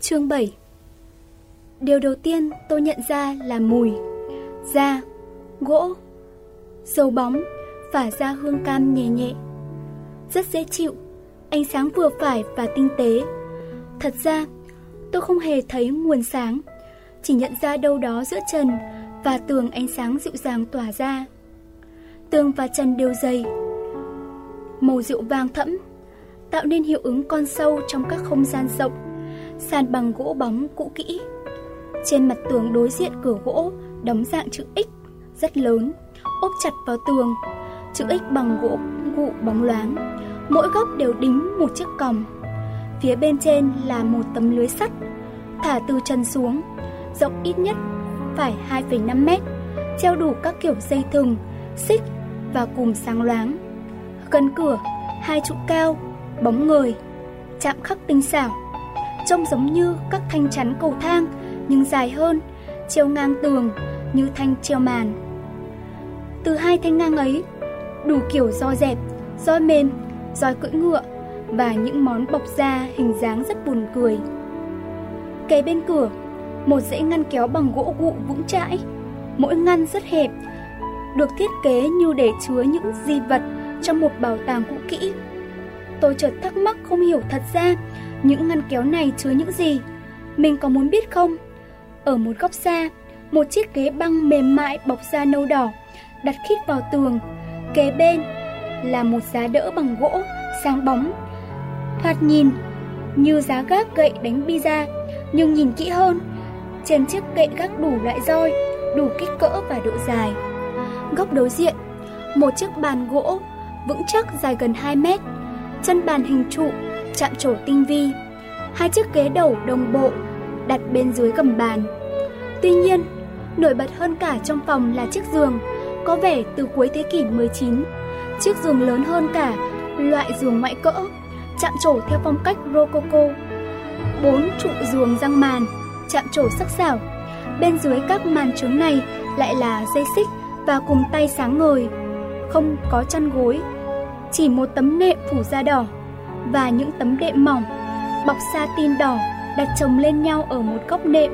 Chương 7 Điều đầu tiên tôi nhận ra là mùi, da, gỗ, dầu bóng và da hương cam nhẹ nhẹ. Rất dễ chịu, ánh sáng vừa phải và tinh tế. Thật ra, tôi không hề thấy nguồn sáng, chỉ nhận ra đâu đó giữa trần và tường ánh sáng dịu dàng tỏa ra. Tường và trần đều dày, màu rượu vàng thẫm, tạo nên hiệu ứng con sâu trong các không gian rộng, sàn bằng gỗ bóng cũ kỹ. Trên mặt tường đối diện cửa gỗ đóng dạng chữ X rất lớn, ốp chặt vào tường. Chữ X bằng gỗ gụ bóng loáng, mỗi góc đều đính một chiếc còng. Phía bên trên là một tấm lưới sắt, thả từ chân xuống, rộng ít nhất phải 2,5 mét, treo đủ các kiểu dây thừng, xích và cùm sáng loáng. Gần cửa, hai trụ cao, bóng người, chạm khắc tinh xảo, trông giống như các thanh chắn cầu thang nhưng dài hơn, treo ngang tường như thanh treo màn. Từ hai thanh ngang ấy, đủ kiểu do dẹp, roi mềm, roi cưỡi ngựa và những món bọc da hình dáng rất buồn cười. Kế bên cửa, một dãy ngăn kéo bằng gỗ gụ vững chãi, mỗi ngăn rất hẹp, được thiết kế như để chứa những di vật trong một bảo tàng cũ kỹ. Tôi chợt thắc mắc không hiểu thật ra những ngăn kéo này chứa những gì. Mình có muốn biết không? Ở một góc xa, một chiếc ghế băng mềm mại bọc da nâu đỏ, đặt khít vào tường. Kế bên là một giá đỡ bằng gỗ, sáng bóng. Thoạt nhìn như giá gác gậy đánh pizza, nhưng nhìn kỹ hơn, trên chiếc kệ gác đủ loại roi, đủ kích cỡ và độ dài. Góc đối diện, một chiếc bàn gỗ vững chắc dài gần 2 mét, chân bàn hình trụ, chạm trổ tinh vi. Hai chiếc ghế đầu đồng bộ đặt bên dưới gầm bàn. Tuy nhiên, nổi bật hơn cả trong phòng là chiếc giường, có vẻ từ cuối thế kỷ 19. Chiếc giường lớn hơn cả loại giường ngoại cỡ, chạm trổ theo phong cách rococo. Bốn trụ giường răng màn, chạm trổ sắc sảo. Bên dưới các màn trướng này lại là dây xích và cùng tay sáng ngời, không có chăn gối, chỉ một tấm nệm phủ da đỏ và những tấm đệm mỏng bọc sa tin đỏ đặt chồng lên nhau ở một góc nệm.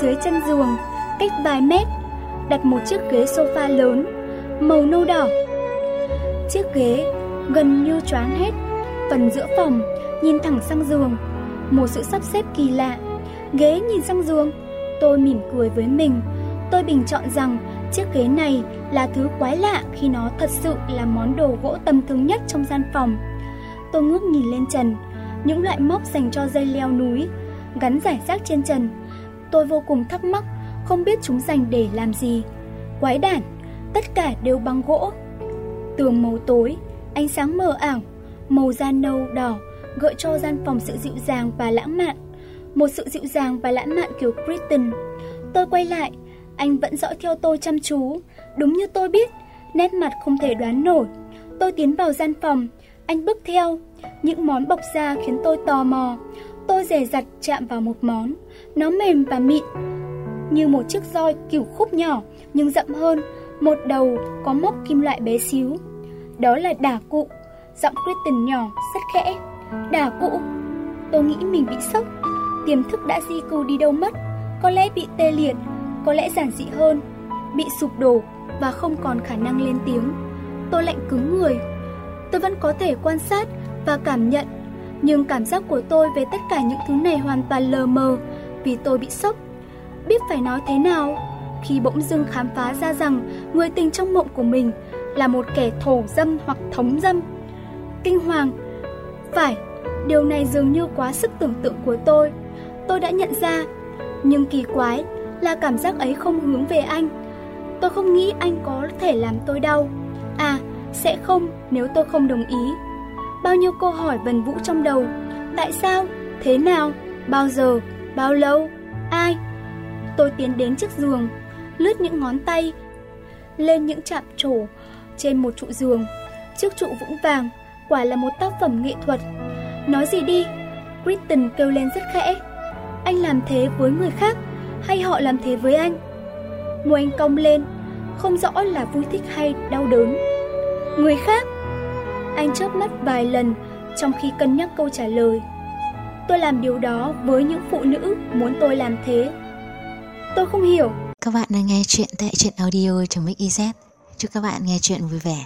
Dưới chân giường, cách vài mét, đặt một chiếc ghế sofa lớn, màu nâu đỏ. Chiếc ghế gần như choáng hết, phần giữa phòng nhìn thẳng sang giường, một sự sắp xếp kỳ lạ. Ghế nhìn sang giường, tôi mỉm cười với mình. Tôi bình chọn rằng chiếc ghế này là thứ quái lạ khi nó thật sự là món đồ gỗ tầm thường nhất trong gian phòng. Tôi ngước nhìn lên trần, những loại móc dành cho dây leo núi, gắn giải rác trên trần. Tôi vô cùng thắc mắc, không biết chúng dành để làm gì. Quái đản, tất cả đều bằng gỗ. Tường màu tối, ánh sáng mờ ảo, màu da nâu đỏ gợi cho gian phòng sự dịu dàng và lãng mạn. Một sự dịu dàng và lãng mạn kiểu Britain. Tôi quay lại, anh vẫn dõi theo tôi chăm chú. Đúng như tôi biết, nét mặt không thể đoán nổi. Tôi tiến vào gian phòng, anh bước theo. Những món bọc da khiến tôi tò mò. Tôi dè dặt chạm vào một món. Nó mềm và mịn, như một chiếc roi kiểu khúc nhỏ nhưng rậm hơn. Một đầu có móc kim loại bé xíu. Đó là đả cụ. Giọng Kristen nhỏ, rất khẽ. Đả cụ. Tôi nghĩ mình bị sốc. Tiềm thức đã di cư đi đâu mất. Có lẽ bị tê liệt, có lẽ giản dị hơn. Bị sụp đổ và không còn khả năng lên tiếng. Tôi lạnh cứng người. Tôi vẫn có thể quan sát và cảm nhận, nhưng cảm giác của tôi về tất cả những thứ này hoàn toàn lờ mờ vì tôi bị sốc. Biết phải nói thế nào khi bỗng dưng khám phá ra rằng người tình trong mộng của mình là một kẻ thổ dâm hoặc thống dâm. Kinh hoàng. Phải, điều này dường như quá sức tưởng tượng của tôi. Tôi đã nhận ra, nhưng kỳ quái là cảm giác ấy không hướng về anh. Tôi không nghĩ anh có thể làm tôi đau. À, sẽ không nếu tôi không đồng ý. Bao nhiêu câu hỏi vần vũ trong đầu. Tại sao? Thế nào? Bao giờ? Bao lâu? Ai? Tôi tiến đến chiếc giường, lướt những ngón tay lên những chạm trổ trên một trụ giường. Chiếc trụ vững vàng, quả là một tác phẩm nghệ thuật. Nói gì đi? Kristen kêu lên rất khẽ. Anh làm thế với người khác hay họ làm thế với anh? Môi anh cong lên, không rõ là vui thích hay đau đớn. Người khác? Anh chớp mắt vài lần trong khi cân nhắc câu trả lời. tôi làm điều đó với những phụ nữ muốn tôi làm thế. Tôi không hiểu. Các bạn đang nghe chuyện tại truyện audio trong Mix EZ. Chúc các bạn nghe chuyện vui vẻ.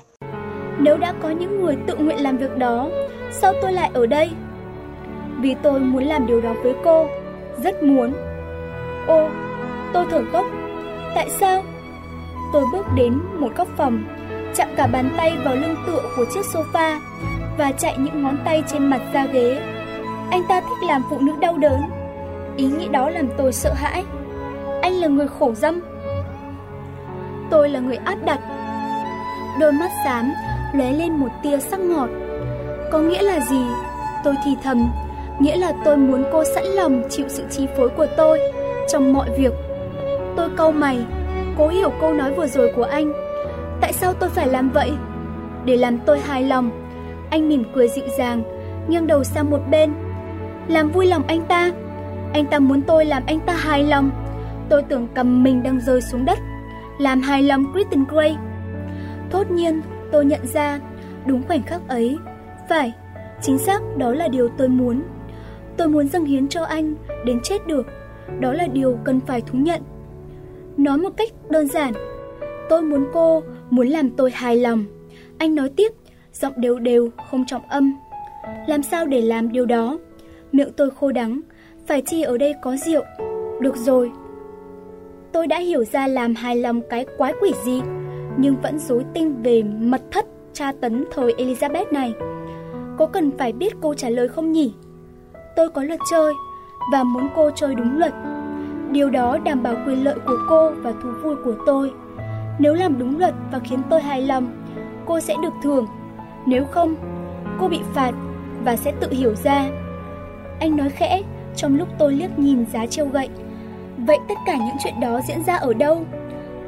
Nếu đã có những người tự nguyện làm việc đó, sao tôi lại ở đây? Vì tôi muốn làm điều đó với cô, rất muốn. Ô, tôi thở gấp. Tại sao? Tôi bước đến một góc phòng, chạm cả bàn tay vào lưng tựa của chiếc sofa và chạy những ngón tay trên mặt da ghế. Anh ta thích làm phụ nữ đau đớn. Ý nghĩ đó làm tôi sợ hãi. Anh là người khổ dâm. Tôi là người áp đặt. Đôi mắt xám lóe lên một tia sắc ngọt. Có nghĩa là gì? Tôi thì thầm, nghĩa là tôi muốn cô sẵn lòng chịu sự chi phối của tôi trong mọi việc. Tôi câu mày, cố hiểu câu nói vừa rồi của anh. Tại sao tôi phải làm vậy? Để làm tôi hài lòng. Anh mỉm cười dịu dàng, nghiêng đầu sang một bên. Làm vui lòng anh ta. Anh ta muốn tôi làm anh ta hài lòng. Tôi tưởng cầm mình đang rơi xuống đất. Làm hài lòng Kristen Gray. Thốt nhiên, tôi nhận ra, đúng khoảnh khắc ấy. Phải, chính xác đó là điều tôi muốn. Tôi muốn dâng hiến cho anh, đến chết được. Đó là điều cần phải thú nhận. Nói một cách đơn giản, tôi muốn cô, muốn làm tôi hài lòng. Anh nói tiếp, giọng đều đều, không trọng âm. Làm sao để làm điều đó? Miệng tôi khô đắng, phải chi ở đây có rượu. Được rồi. Tôi đã hiểu ra làm hài lòng cái quái quỷ gì, nhưng vẫn rối tinh về mật thất tra tấn thời Elizabeth này. Có cần phải biết cô trả lời không nhỉ? Tôi có luật chơi và muốn cô chơi đúng luật. Điều đó đảm bảo quyền lợi của cô và thú vui của tôi. Nếu làm đúng luật và khiến tôi hài lòng, cô sẽ được thưởng. Nếu không, cô bị phạt và sẽ tự hiểu ra. Anh nói khẽ trong lúc tôi liếc nhìn giá treo gậy. Vậy tất cả những chuyện đó diễn ra ở đâu?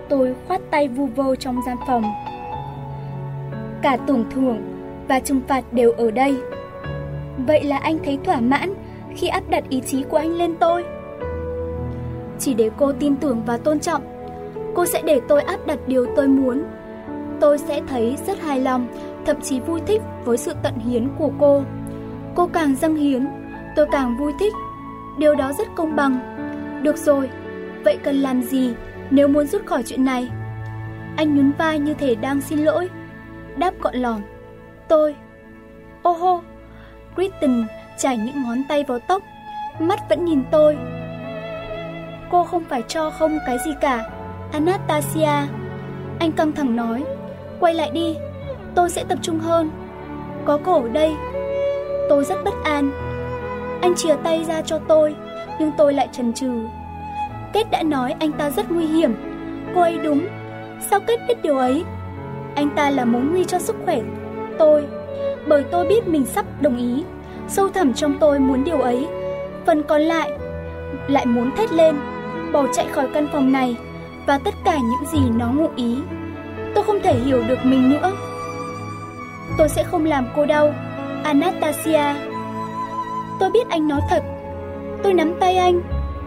Tôi khoát tay vu vơ trong gian phòng. Cả tưởng thưởng và trừng phạt đều ở đây. Vậy là anh thấy thỏa mãn khi áp đặt ý chí của anh lên tôi. Chỉ để cô tin tưởng và tôn trọng, cô sẽ để tôi áp đặt điều tôi muốn. Tôi sẽ thấy rất hài lòng, thậm chí vui thích với sự tận hiến của cô. Cô càng dâng hiến, tôi càng vui thích. Điều đó rất công bằng. Được rồi, vậy cần làm gì nếu muốn rút khỏi chuyện này? Anh nhún vai như thể đang xin lỗi. Đáp gọn lỏng. Tôi. Ô hô. Kristen chảy những ngón tay vào tóc, mắt vẫn nhìn tôi. Cô không phải cho không cái gì cả, Anastasia. Anh căng thẳng nói, quay lại đi, tôi sẽ tập trung hơn. Có cổ ở đây. Tôi rất bất an. Anh chìa tay ra cho tôi, nhưng tôi lại chần chừ. Kết đã nói anh ta rất nguy hiểm. Cô ấy đúng. Sao Kết biết điều ấy? Anh ta là mối nguy cho sức khỏe tôi, bởi tôi biết mình sắp đồng ý. Sâu thẳm trong tôi muốn điều ấy. Phần còn lại lại muốn thét lên, bỏ chạy khỏi căn phòng này và tất cả những gì nó ngụ ý. Tôi không thể hiểu được mình nữa. Tôi sẽ không làm cô đau, Anastasia. Tôi biết anh nói thật. Tôi nắm tay anh.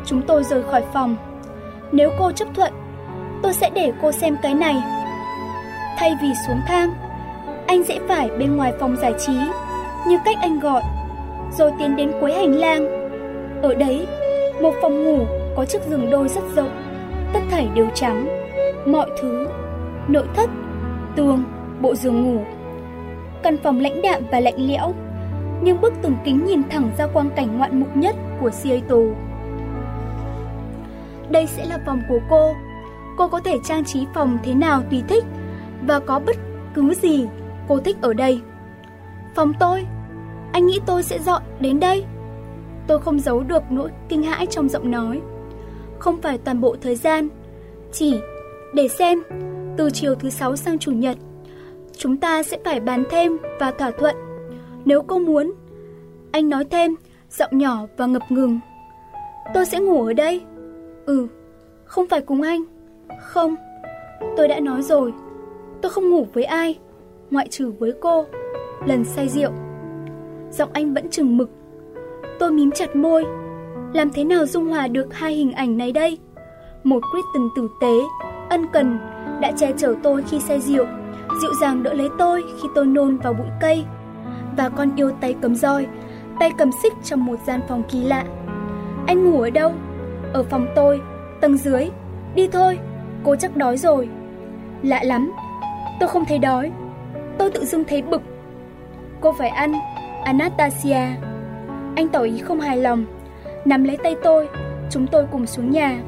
Chúng tôi rời khỏi phòng. Nếu cô chấp thuận, tôi sẽ để cô xem cái này. Thay vì xuống thang, anh sẽ phải bên ngoài phòng giải trí, như cách anh gọi rồi tiến đến cuối hành lang. Ở đấy, một phòng ngủ có chiếc giường đôi rất rộng, thảy đều trắng. Mọi thứ, nội thất, tường, bộ giường ngủ. Căn phòng lãnh đạm và lạnh lẽo, nhưng bức tường kính nhìn thẳng ra quang cảnh ngoạn mục nhất của Seattle. Đây sẽ là phòng của cô. Cô có thể trang trí phòng thế nào tùy thích và có bất cứ gì cô thích ở đây. Phòng tôi anh nghĩ tôi sẽ dọn đến đây? Tôi không giấu được nỗi kinh hãi trong giọng nói. Không phải toàn bộ thời gian, chỉ để xem từ chiều thứ sáu sang chủ nhật, chúng ta sẽ phải bàn thêm và thỏa thuận. Nếu cô muốn, anh nói thêm, giọng nhỏ và ngập ngừng. Tôi sẽ ngủ ở đây. Ừ, không phải cùng anh. Không, tôi đã nói rồi. Tôi không ngủ với ai, ngoại trừ với cô. Lần say rượu giọng anh vẫn chừng mực. Tôi mím chặt môi, làm thế nào dung hòa được hai hình ảnh này đây? Một Kristen tử tế, ân cần, đã che chở tôi khi say rượu, dịu dàng đỡ lấy tôi khi tôi nôn vào bụi cây. Và con yêu tay cầm roi, tay cầm xích trong một gian phòng kỳ lạ. Anh ngủ ở đâu? Ở phòng tôi, tầng dưới. Đi thôi, cô chắc đói rồi. Lạ lắm, tôi không thấy đói. Tôi tự dưng thấy bực. Cô phải ăn, Anastasia. Anh tỏ ý không hài lòng, nắm lấy tay tôi, chúng tôi cùng xuống nhà.